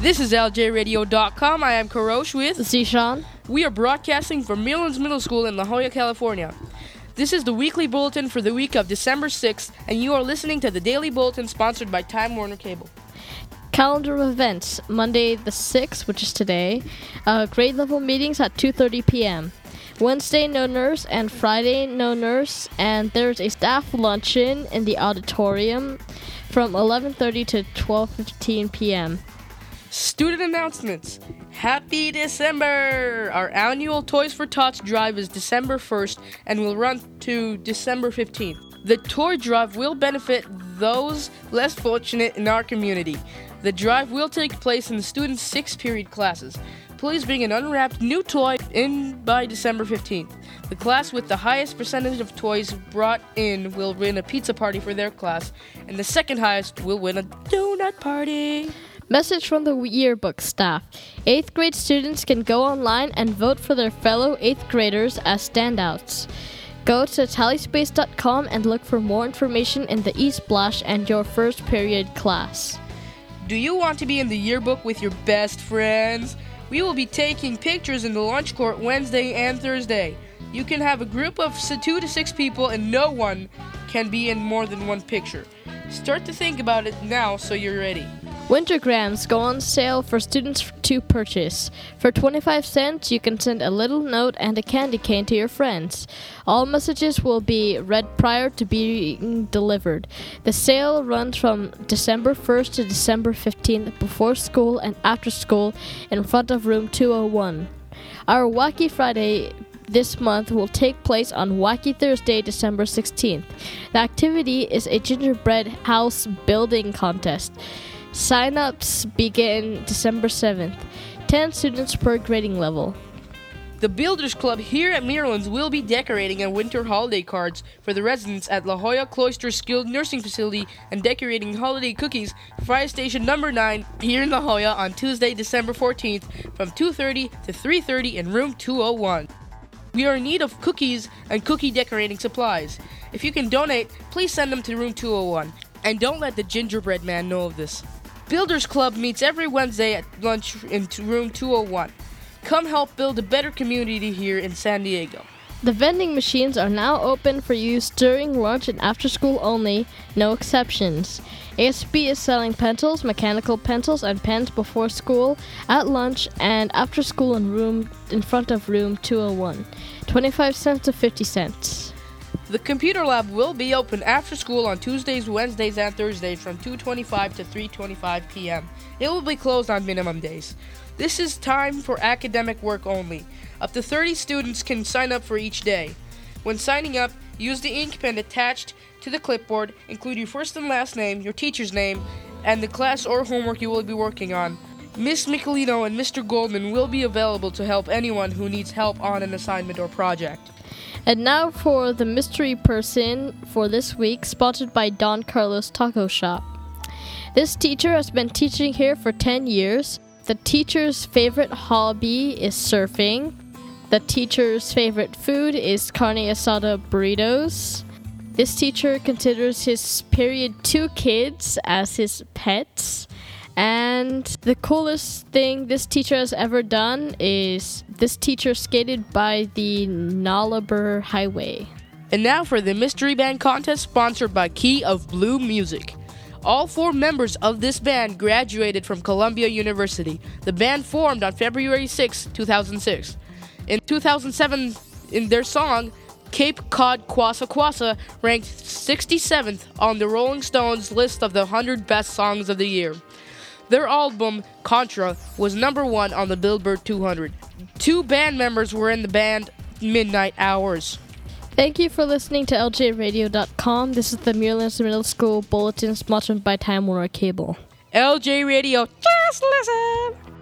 This is LJRadio.com. I am Karosh with Zishan. We are broadcasting from Muirlands Middle School in La Jolla, California. This is the weekly bulletin for the week of December 6th, and you are listening to the Daily Bulletin sponsored by Time Warner Cable. Calendar of events: Monday the 6th, which is today, uh, grade level meetings at 2:30 p.m. Wednesday no nurse and Friday no nurse, and there's a staff luncheon in the auditorium from 11:30 to 12:15 p.m. Student announcements. Happy December! Our annual Toys for Tots drive is December 1st and will run to December 15th. The toy drive will benefit those less fortunate in our community. The drive will take place in the students' six period classes. Please bring an unwrapped new toy in by December 15th. The class with the highest percentage of toys brought in will win a pizza party for their class, and the second highest will win a donut party. Message from the yearbook staff. 8th grade students can go online and vote for their fellow 8th graders as standouts. Go to tallyspace.com and look for more information in the eSplash and your first period class. Do you want to be in the yearbook with your best friends? We will be taking pictures in the lunch court Wednesday and Thursday. You can have a group of two to six people, and no one can be in more than one picture. Start to think about it now so you're ready. Wintergrams go on sale for students to purchase. For 25 cents, you can send a little note and a candy cane to your friends. All messages will be read prior to being delivered. The sale runs from December 1st to December 15th before school and after school in front of room 201. Our Wacky Friday this month will take place on Wacky Thursday, December 16th. The activity is a gingerbread house building contest. Sign-ups begin December 7th. 10 students per grading level. The Builders Club here at Muirlands will be decorating a winter holiday cards for the residents at La Jolla Cloister Skilled Nursing Facility and decorating holiday cookies Fire Station Number 9 here in La Jolla on Tuesday, December 14th from 2:30 to 3:30 in room 201. We are in need of cookies and cookie decorating supplies. If you can donate, please send them to room 201 and don't let the gingerbread man know of this. Builders Club meets every Wednesday at lunch in room 201. Come help build a better community here in San Diego. The vending machines are now open for use during lunch and after school only, no exceptions. ASB is selling pencils, mechanical pencils, and pens before school, at lunch, and after school in room in front of room 201. 25 cents to 50 cents. The computer lab will be open after school on Tuesdays, Wednesdays, and Thursdays from 2:25 to 3:25 p.m. It will be closed on minimum days. This is time for academic work only. Up to 30 students can sign up for each day. When signing up, use the ink pen attached to the clipboard, include your first and last name, your teacher's name, and the class or homework you will be working on. Miss Michelino and Mr. Goldman will be available to help anyone who needs help on an assignment or project. And now for the mystery person for this week, spotted by Don Carlos Taco Shop. This teacher has been teaching here for 10 years. The teacher's favorite hobby is surfing. The teacher's favorite food is carne asada burritos. This teacher considers his period two kids as his pets. And the coolest thing this teacher has ever done is this teacher skated by the Nullarbor Highway. And now for the Mystery Band contest sponsored by Key of Blue Music. All four members of this band graduated from Columbia University. The band formed on February 6, 2006. In 2007, in their song Cape Cod Kwassa Kwassa ranked 67th on the Rolling Stones list of the 100 best songs of the year. Their album, Contra, was number one on the Billboard 200. Two band members were in the band Midnight Hours. Thank you for listening to LJRadio.com. This is the Muirlands Middle School Bulletin sponsored by Time Warner Cable. LJ Radio, just listen!